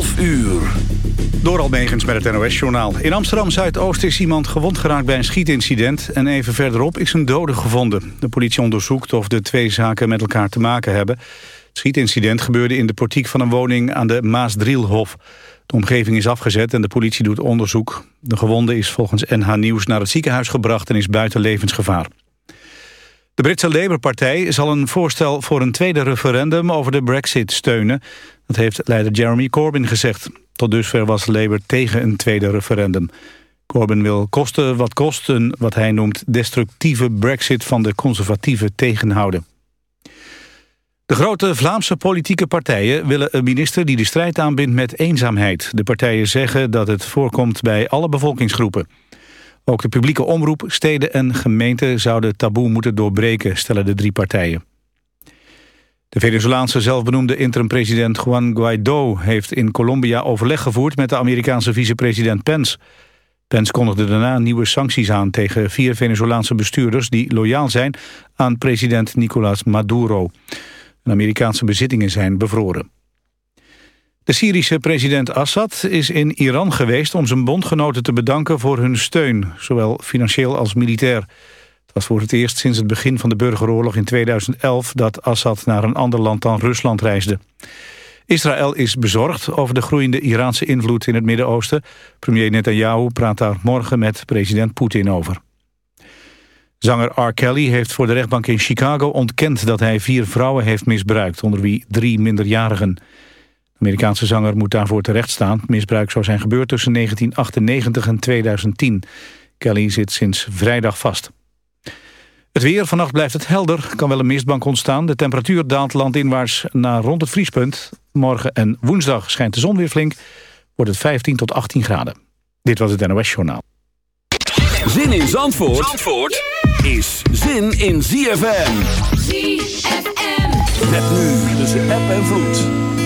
11 uur. Door Almegens met het NOS-journaal. In Amsterdam-Zuidoost is iemand gewond geraakt bij een schietincident... en even verderop is een dode gevonden. De politie onderzoekt of de twee zaken met elkaar te maken hebben. Het schietincident gebeurde in de portiek van een woning aan de Maasdrielhof. De omgeving is afgezet en de politie doet onderzoek. De gewonde is volgens NH Nieuws naar het ziekenhuis gebracht... en is buiten levensgevaar. De Britse Labour-partij zal een voorstel voor een tweede referendum over de brexit steunen. Dat heeft leider Jeremy Corbyn gezegd. Tot dusver was Labour tegen een tweede referendum. Corbyn wil kosten wat kost een, wat hij noemt, destructieve brexit van de conservatieven tegenhouden. De grote Vlaamse politieke partijen willen een minister die de strijd aanbindt met eenzaamheid. De partijen zeggen dat het voorkomt bij alle bevolkingsgroepen. Ook de publieke omroep, steden en gemeenten zouden taboe moeten doorbreken, stellen de drie partijen. De Venezolaanse zelfbenoemde interim-president Juan Guaido heeft in Colombia overleg gevoerd met de Amerikaanse vicepresident Pence. Pence kondigde daarna nieuwe sancties aan tegen vier Venezolaanse bestuurders die loyaal zijn aan president Nicolás Maduro. De Amerikaanse bezittingen zijn bevroren. De Syrische president Assad is in Iran geweest om zijn bondgenoten te bedanken voor hun steun, zowel financieel als militair. Het was voor het eerst sinds het begin van de burgeroorlog in 2011 dat Assad naar een ander land dan Rusland reisde. Israël is bezorgd over de groeiende Iraanse invloed in het Midden-Oosten. Premier Netanyahu praat daar morgen met president Poetin over. Zanger R. Kelly heeft voor de rechtbank in Chicago ontkend dat hij vier vrouwen heeft misbruikt, onder wie drie minderjarigen. Amerikaanse zanger moet daarvoor terechtstaan. Misbruik zou zijn gebeurd tussen 1998 en 2010. Kelly zit sinds vrijdag vast. Het weer, vannacht blijft het helder. Kan wel een mistbank ontstaan. De temperatuur daalt landinwaarts naar rond het vriespunt. Morgen en woensdag schijnt de zon weer flink. Wordt het 15 tot 18 graden. Dit was het NOS Journaal. Zin in Zandvoort, Zandvoort is zin in ZFM. ZFM. Met nu tussen app en vloed.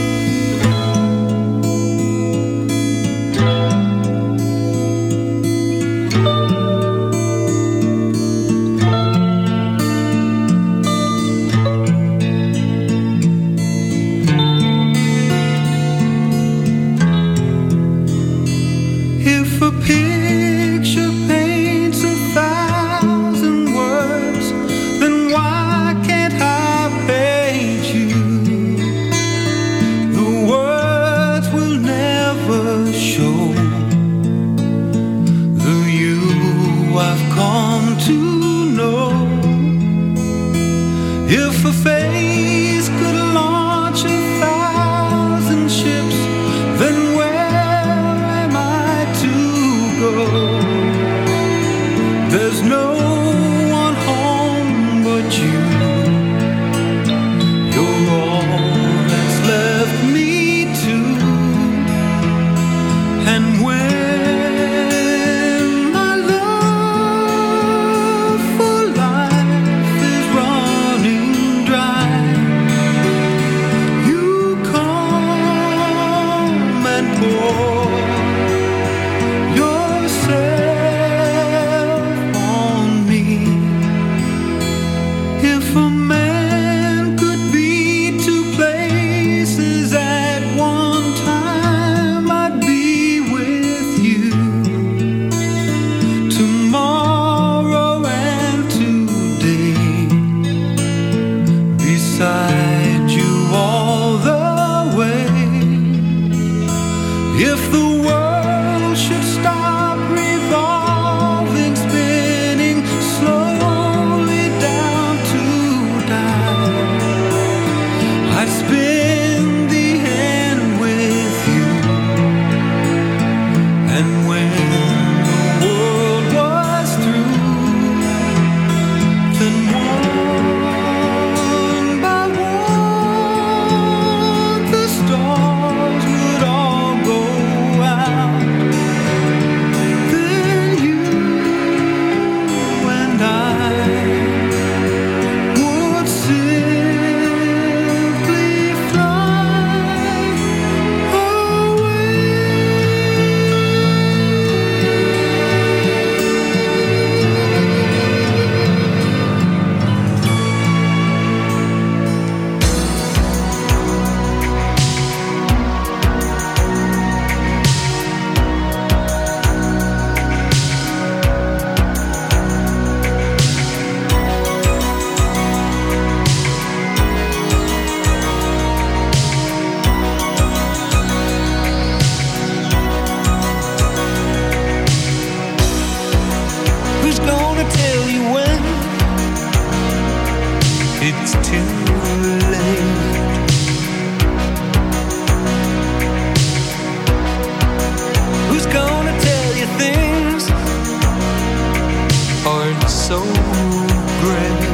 bring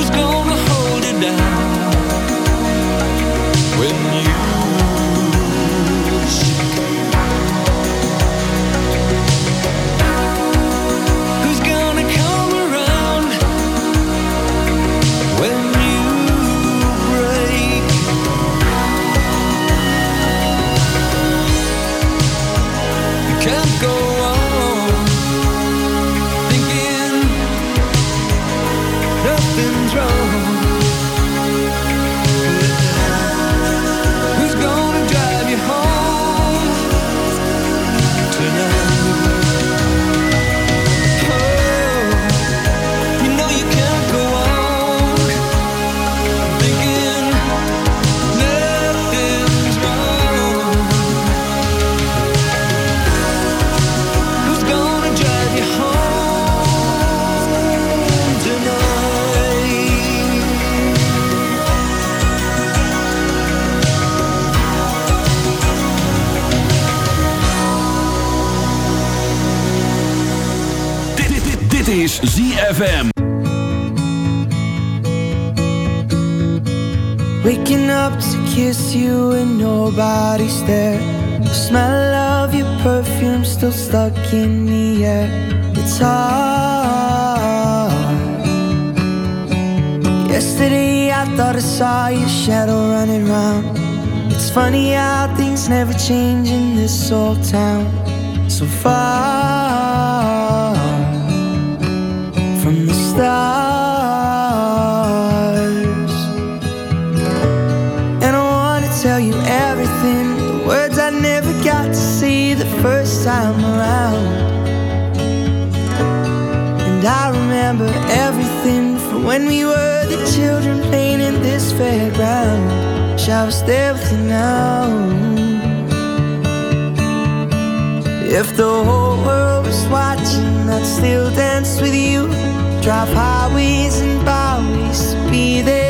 ZFM. Everything, the words I never got to see the first time around. And I remember everything from when we were the children playing in this fairground. Shall I stay with you now? If the whole world was watching, I'd still dance with you. Drive highways and byways be there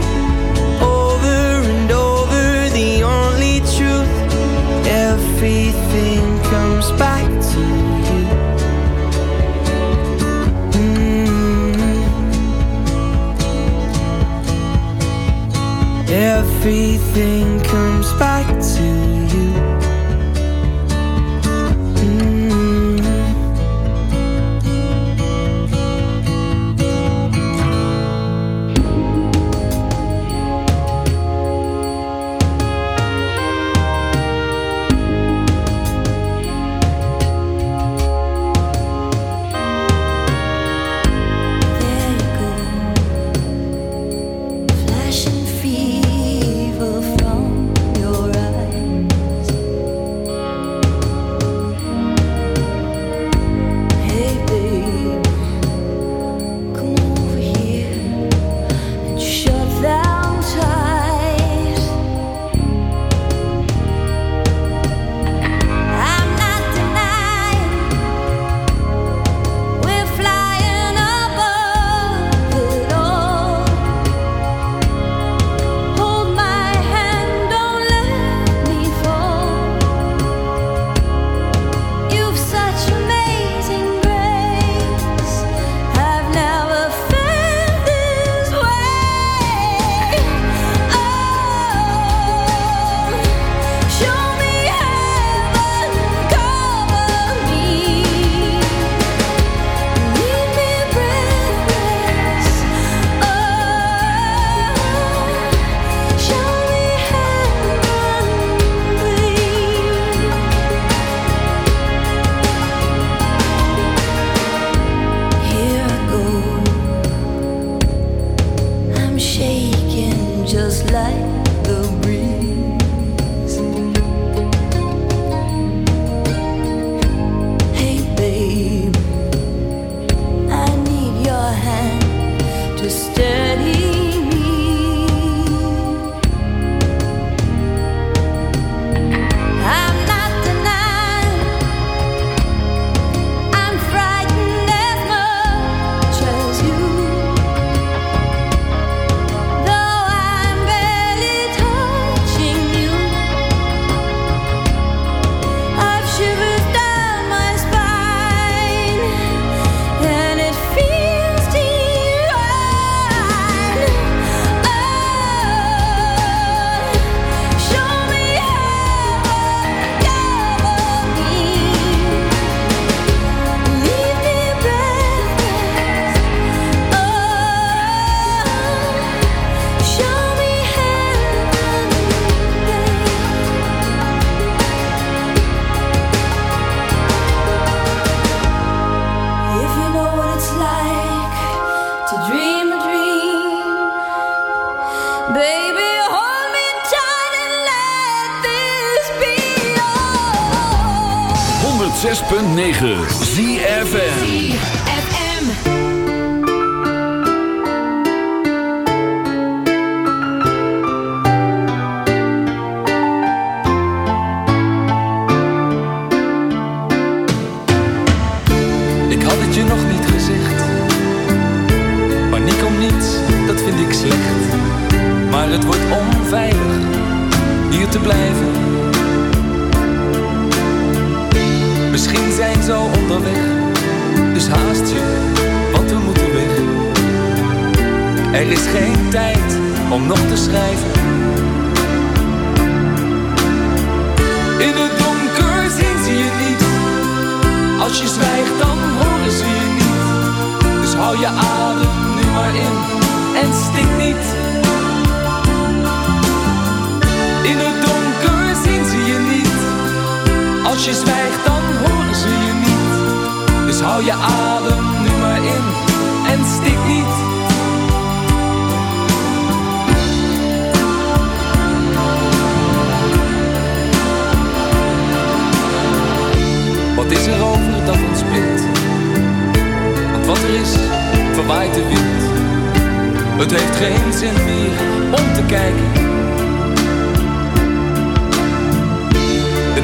Everything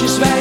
she's.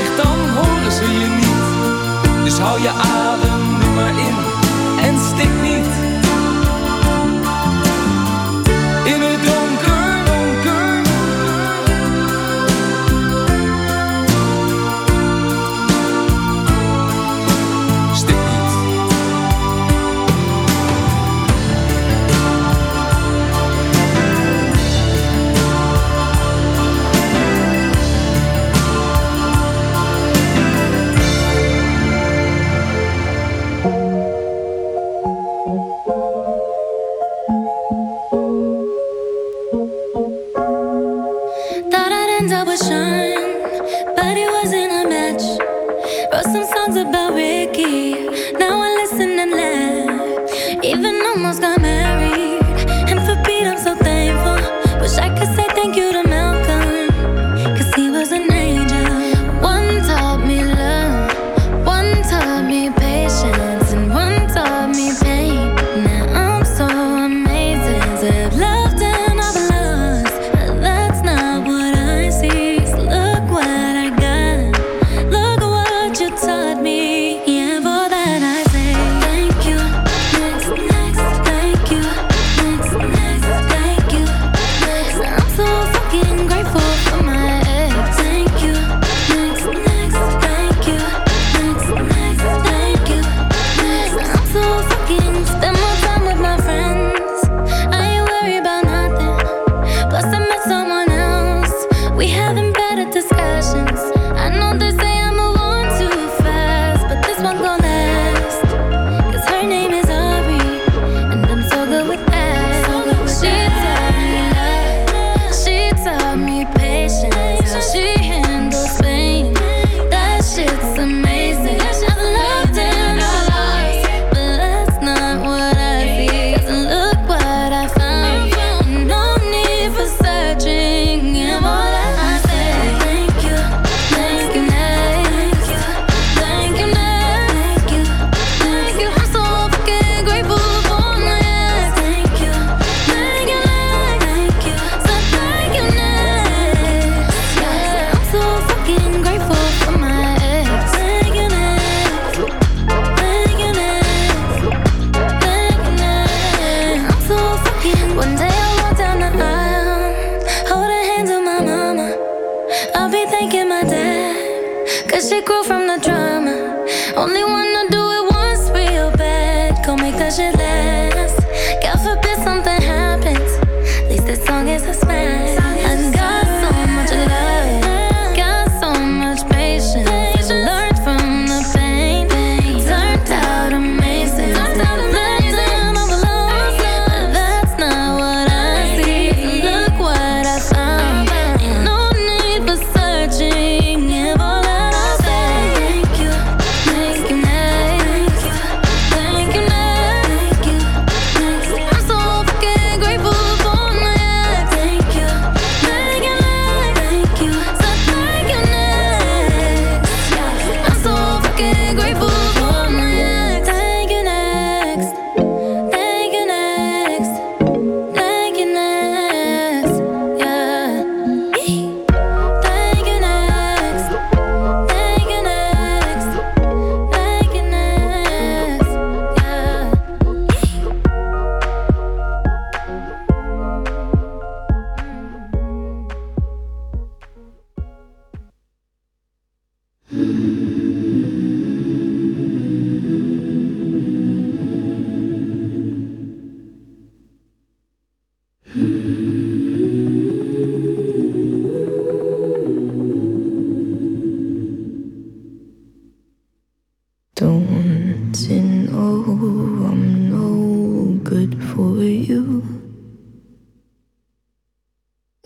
over you.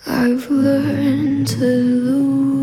I've learned to lose.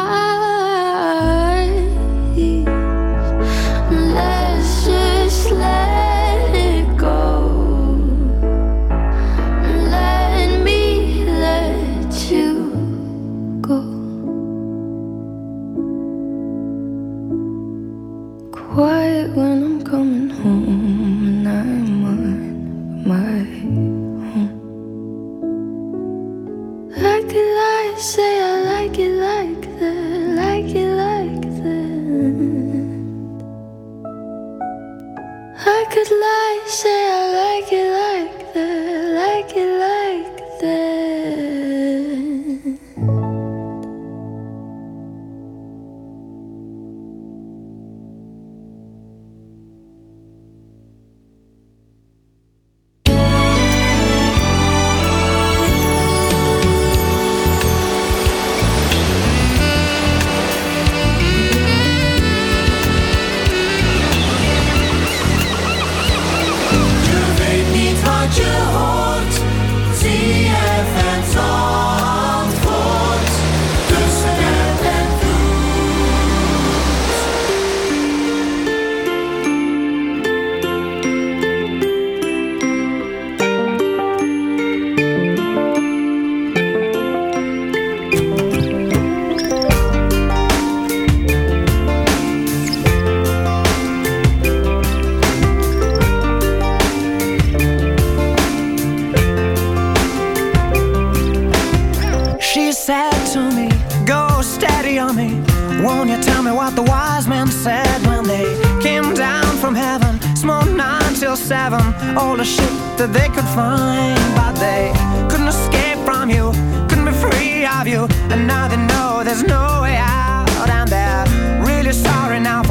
Won't you tell me what the wise men said when they came down from heaven? Small nine till seven, all the shit that they could find. But they couldn't escape from you, couldn't be free of you. And now they know there's no way out, and they're really sorry now.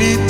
Ook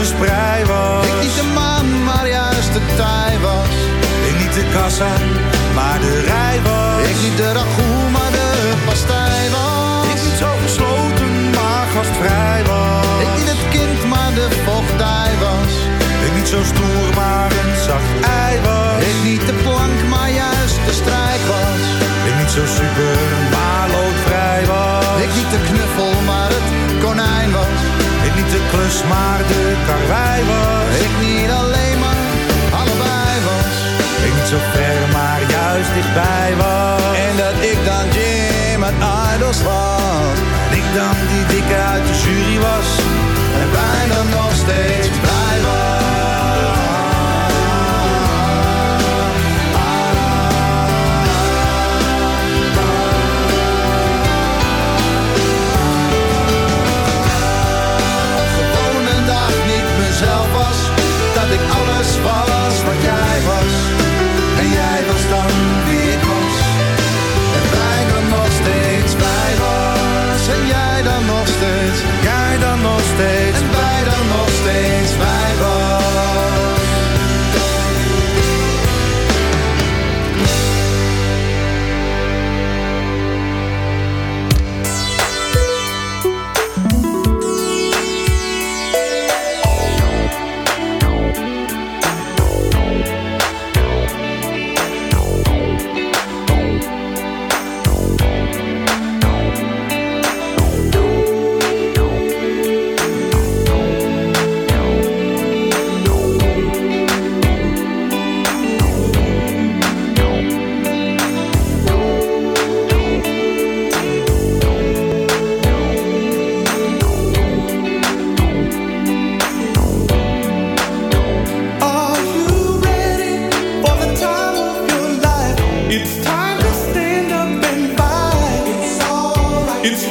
De sprei was. Ik niet de maan, maar juist de tij was. Ik niet de kassa, maar de rij was. Ik niet de ragout, maar de pastij was. Ik niet zo gesloten, maar gastvrij was. Ik niet het kind, maar de vochtdij was. Ik niet zo stoer, Ik niet It's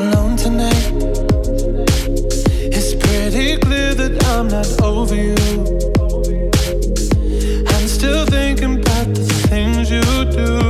alone tonight. It's pretty clear that I'm not over you. I'm still thinking about the things you do.